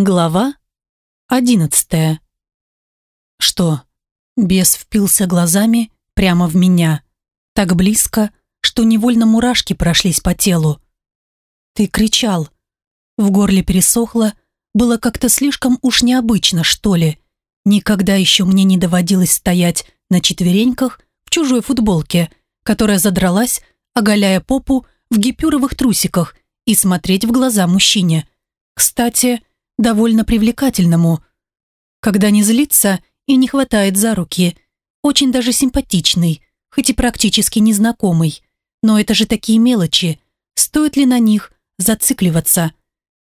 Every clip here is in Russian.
Глава одиннадцатая. Что? Бес впился глазами прямо в меня. Так близко, что невольно мурашки прошлись по телу. Ты кричал. В горле пересохло, было как-то слишком уж необычно, что ли. Никогда еще мне не доводилось стоять на четвереньках в чужой футболке, которая задралась, оголяя попу в гипюровых трусиках и смотреть в глаза мужчине. Кстати, довольно привлекательному. Когда не злится и не хватает за руки. Очень даже симпатичный, хоть и практически незнакомый. Но это же такие мелочи. Стоит ли на них зацикливаться?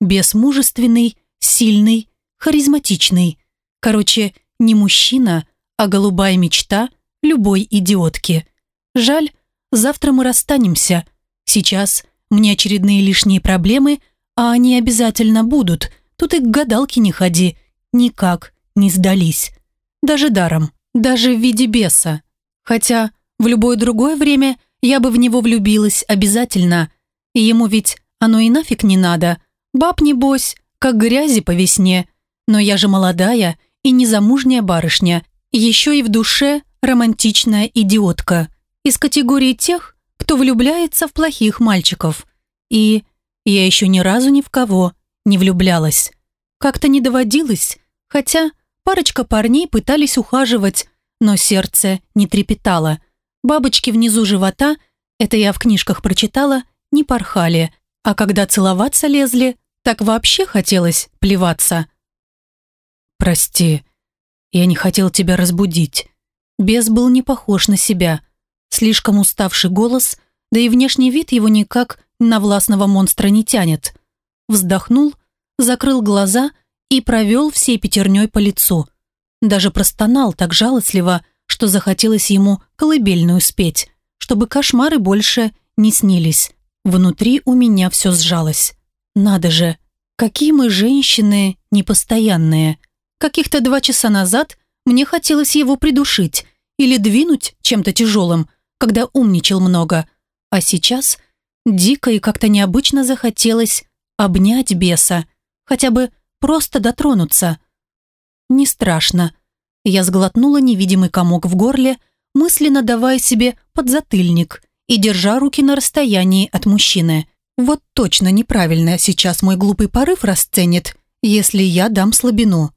Бесмужественный, сильный, харизматичный. Короче, не мужчина, а голубая мечта любой идиотки. Жаль, завтра мы расстанемся. Сейчас мне очередные лишние проблемы, а они обязательно будут – Тут и к гадалке не ходи. Никак не сдались. Даже даром. Даже в виде беса. Хотя в любое другое время я бы в него влюбилась обязательно. И ему ведь оно и нафиг не надо. Баб, небось, как грязи по весне. Но я же молодая и незамужняя барышня. Еще и в душе романтичная идиотка. Из категории тех, кто влюбляется в плохих мальчиков. И я еще ни разу ни в кого не влюблялась. Как-то не доводилось, хотя парочка парней пытались ухаживать, но сердце не трепетало. Бабочки внизу живота, это я в книжках прочитала, не порхали, а когда целоваться лезли, так вообще хотелось плеваться. «Прости, я не хотел тебя разбудить». Бес был не похож на себя. Слишком уставший голос, да и внешний вид его никак на властного монстра не тянет. Вздохнул закрыл глаза и провел всей пятерней по лицу. Даже простонал так жалостливо, что захотелось ему колыбельную спеть, чтобы кошмары больше не снились. Внутри у меня все сжалось. Надо же, какие мы женщины непостоянные. Каких-то два часа назад мне хотелось его придушить или двинуть чем-то тяжелым, когда умничал много. А сейчас дико и как-то необычно захотелось обнять беса, хотя бы просто дотронуться. Не страшно. Я сглотнула невидимый комок в горле, мысленно давая себе подзатыльник и держа руки на расстоянии от мужчины. Вот точно неправильно сейчас мой глупый порыв расценит, если я дам слабину.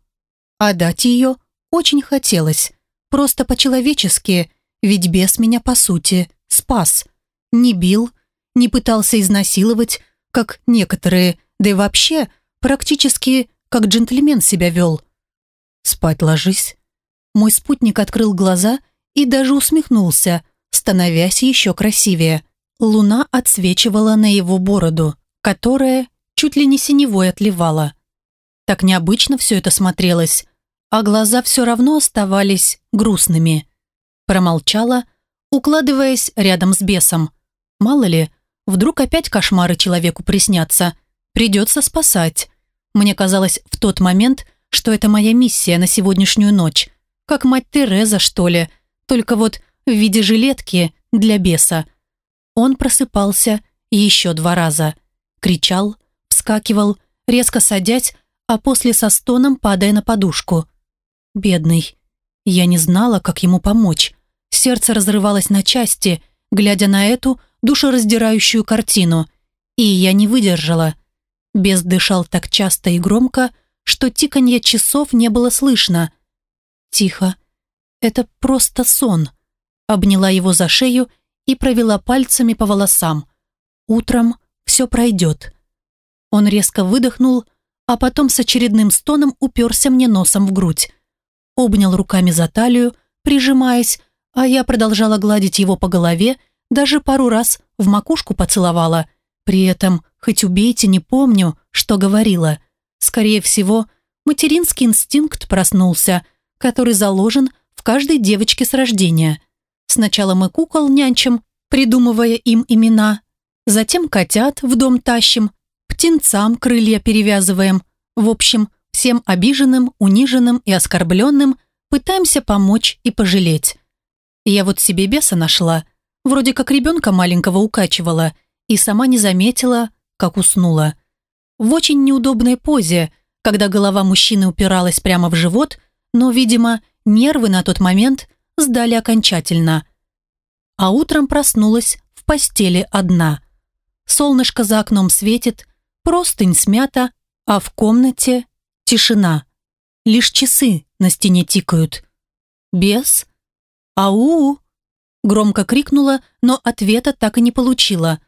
А дать ее очень хотелось. Просто по-человечески, ведь бес меня, по сути, спас. Не бил, не пытался изнасиловать, как некоторые, да и вообще – Практически как джентльмен себя вел. «Спать ложись». Мой спутник открыл глаза и даже усмехнулся, становясь еще красивее. Луна отсвечивала на его бороду, которая чуть ли не синевой отливала. Так необычно все это смотрелось, а глаза все равно оставались грустными. Промолчала, укладываясь рядом с бесом. Мало ли, вдруг опять кошмары человеку приснятся. Придется спасать. Мне казалось в тот момент, что это моя миссия на сегодняшнюю ночь. Как мать Тереза, что ли. Только вот в виде жилетки для беса. Он просыпался еще два раза. Кричал, вскакивал, резко садясь, а после со стоном падая на подушку. Бедный. Я не знала, как ему помочь. Сердце разрывалось на части, глядя на эту душераздирающую картину. И я не выдержала – Бес дышал так часто и громко, что тиканье часов не было слышно. «Тихо. Это просто сон», — обняла его за шею и провела пальцами по волосам. «Утром все пройдет». Он резко выдохнул, а потом с очередным стоном уперся мне носом в грудь. Обнял руками за талию, прижимаясь, а я продолжала гладить его по голове, даже пару раз в макушку поцеловала. При этом Хоть убейте, не помню, что говорила. Скорее всего, материнский инстинкт проснулся, который заложен в каждой девочке с рождения. Сначала мы кукол нянчим, придумывая им имена, затем котят в дом тащим, птенцам крылья перевязываем. В общем, всем обиженным, униженным и оскорбленным пытаемся помочь и пожалеть. Я вот себе беса нашла, вроде как ребенка маленького укачивала, и сама не заметила, как уснула. В очень неудобной позе, когда голова мужчины упиралась прямо в живот, но, видимо, нервы на тот момент сдали окончательно. А утром проснулась в постели одна. Солнышко за окном светит, простынь смята, а в комнате тишина. Лишь часы на стене тикают. Бес? Ау! Громко крикнула, но ответа так и не получила.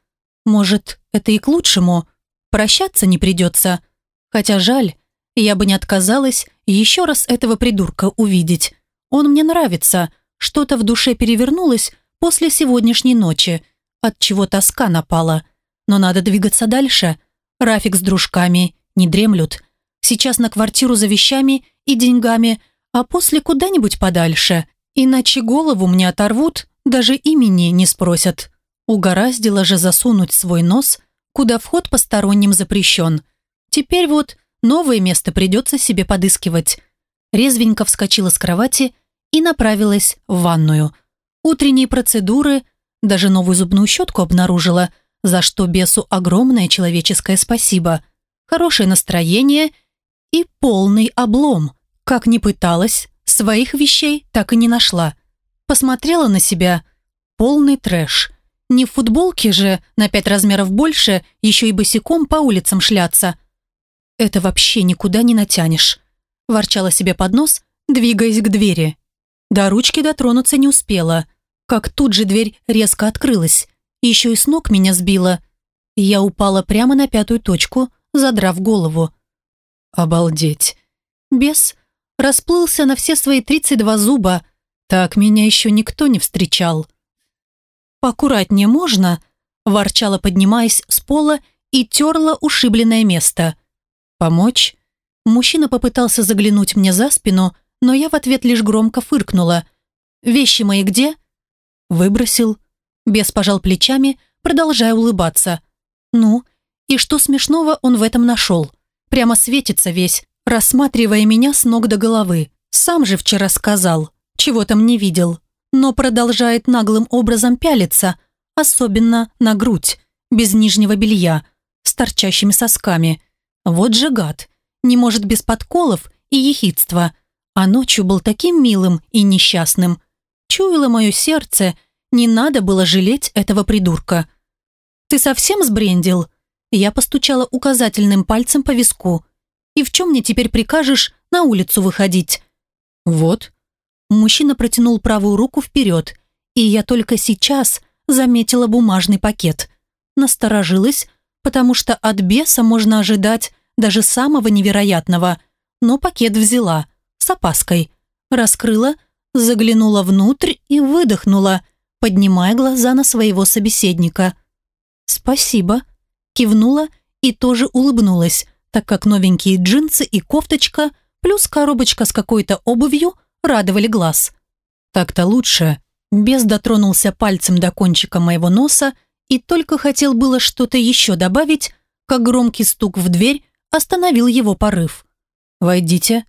Может, это и к лучшему. Прощаться не придется. Хотя жаль, я бы не отказалась еще раз этого придурка увидеть. Он мне нравится. Что-то в душе перевернулось после сегодняшней ночи, от чего тоска напала. Но надо двигаться дальше. Рафик с дружками не дремлют. Сейчас на квартиру за вещами и деньгами, а после куда-нибудь подальше. Иначе голову мне оторвут, даже имени не спросят. Угораздило же засунуть свой нос, куда вход посторонним запрещен. Теперь вот новое место придется себе подыскивать. Резвенько вскочила с кровати и направилась в ванную. Утренние процедуры, даже новую зубную щетку обнаружила, за что бесу огромное человеческое спасибо. Хорошее настроение и полный облом. Как ни пыталась, своих вещей так и не нашла. Посмотрела на себя. Полный трэш. Не в футболке же, на пять размеров больше, еще и босиком по улицам шляться. Это вообще никуда не натянешь. Ворчала себе под нос, двигаясь к двери. До ручки дотронуться не успела, как тут же дверь резко открылась. Еще и с ног меня сбила. Я упала прямо на пятую точку, задрав голову. Обалдеть. Бес расплылся на все свои 32 зуба. Так меня еще никто не встречал. «Поаккуратнее можно?» ворчала, поднимаясь с пола и терла ушибленное место. «Помочь?» Мужчина попытался заглянуть мне за спину, но я в ответ лишь громко фыркнула. «Вещи мои где?» Выбросил. Бес пожал плечами, продолжая улыбаться. «Ну, и что смешного он в этом нашел? Прямо светится весь, рассматривая меня с ног до головы. Сам же вчера сказал, чего там не видел, но продолжает наглым образом пялиться, особенно на грудь, без нижнего белья, с торчащими сосками. Вот же гад, не может без подколов и ехидства, а ночью был таким милым и несчастным. Чуяло мое сердце, не надо было жалеть этого придурка. «Ты совсем сбрендил?» Я постучала указательным пальцем по виску. И в чем мне теперь прикажешь на улицу выходить?» «Вот». Мужчина протянул правую руку вперед, и я только сейчас заметила бумажный пакет. Насторожилась, потому что от беса можно ожидать даже самого невероятного, но пакет взяла, с опаской. Раскрыла, заглянула внутрь и выдохнула, поднимая глаза на своего собеседника. «Спасибо», кивнула и тоже улыбнулась, так как новенькие джинсы и кофточка плюс коробочка с какой-то обувью радовали глаз. Так-то лучше. Бес дотронулся пальцем до кончика моего носа и только хотел было что-то еще добавить, как громкий стук в дверь остановил его порыв. «Войдите».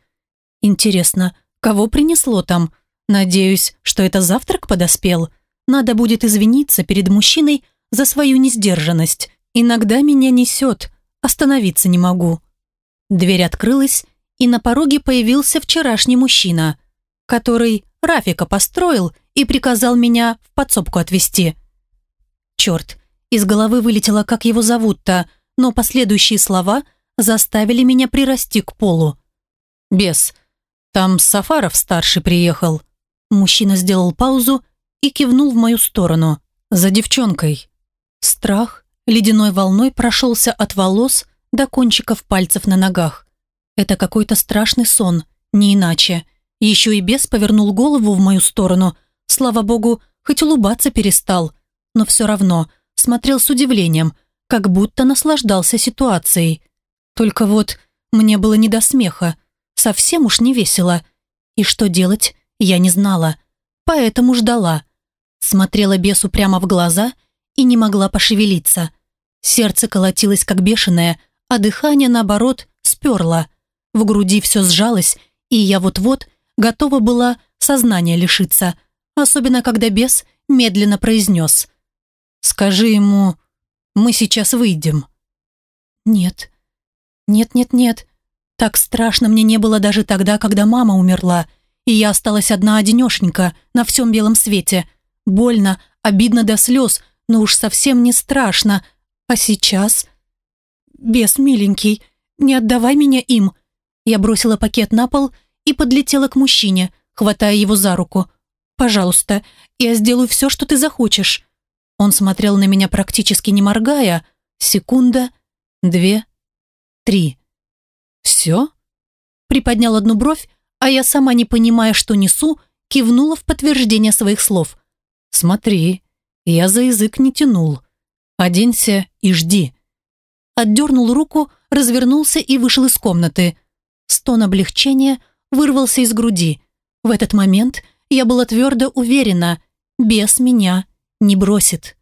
«Интересно, кого принесло там? Надеюсь, что это завтрак подоспел. Надо будет извиниться перед мужчиной за свою несдержанность. Иногда меня несет, Остановиться не могу. Дверь открылась, и на пороге появился вчерашний мужчина, который Рафика построил и приказал меня в подсобку отвезти. Черт, из головы вылетело, как его зовут-то, но последующие слова заставили меня прирасти к полу. «Бес, там Сафаров старший приехал». Мужчина сделал паузу и кивнул в мою сторону. «За девчонкой». Страх ледяной волной прошелся от волос до кончиков пальцев на ногах. Это какой-то страшный сон, не иначе. Еще и бес повернул голову в мою сторону. Слава богу, хоть улыбаться перестал, но все равно смотрел с удивлением, как будто наслаждался ситуацией. Только вот мне было не до смеха, совсем уж не весело. И что делать, я не знала, поэтому ждала. Смотрела бесу прямо в глаза и не могла пошевелиться. Сердце колотилось как бешеное, а дыхание, наоборот, сперло. В груди все сжалось, и я вот-вот готова была сознания лишиться, особенно когда бес медленно произнес. «Скажи ему, мы сейчас выйдем». «Нет, нет-нет-нет, Так страшно мне не было даже тогда, когда мама умерла, и я осталась одна-одинешенька на всем белом свете. Больно, обидно до слез, но уж совсем не страшно. А сейчас... Бес, миленький, не отдавай меня им. Я бросила пакет на пол и подлетела к мужчине, хватая его за руку. «Пожалуйста, я сделаю все, что ты захочешь». Он смотрел на меня практически не моргая. Секунда, две, три. «Все?» Приподнял одну бровь, а я сама, не понимая, что несу, кивнула в подтверждение своих слов. «Смотри, я за язык не тянул. Оденься и жди». Отдернул руку, развернулся и вышел из комнаты. Стон облегчения вырвался из груди. В этот момент я была твердо уверена, без меня не бросит.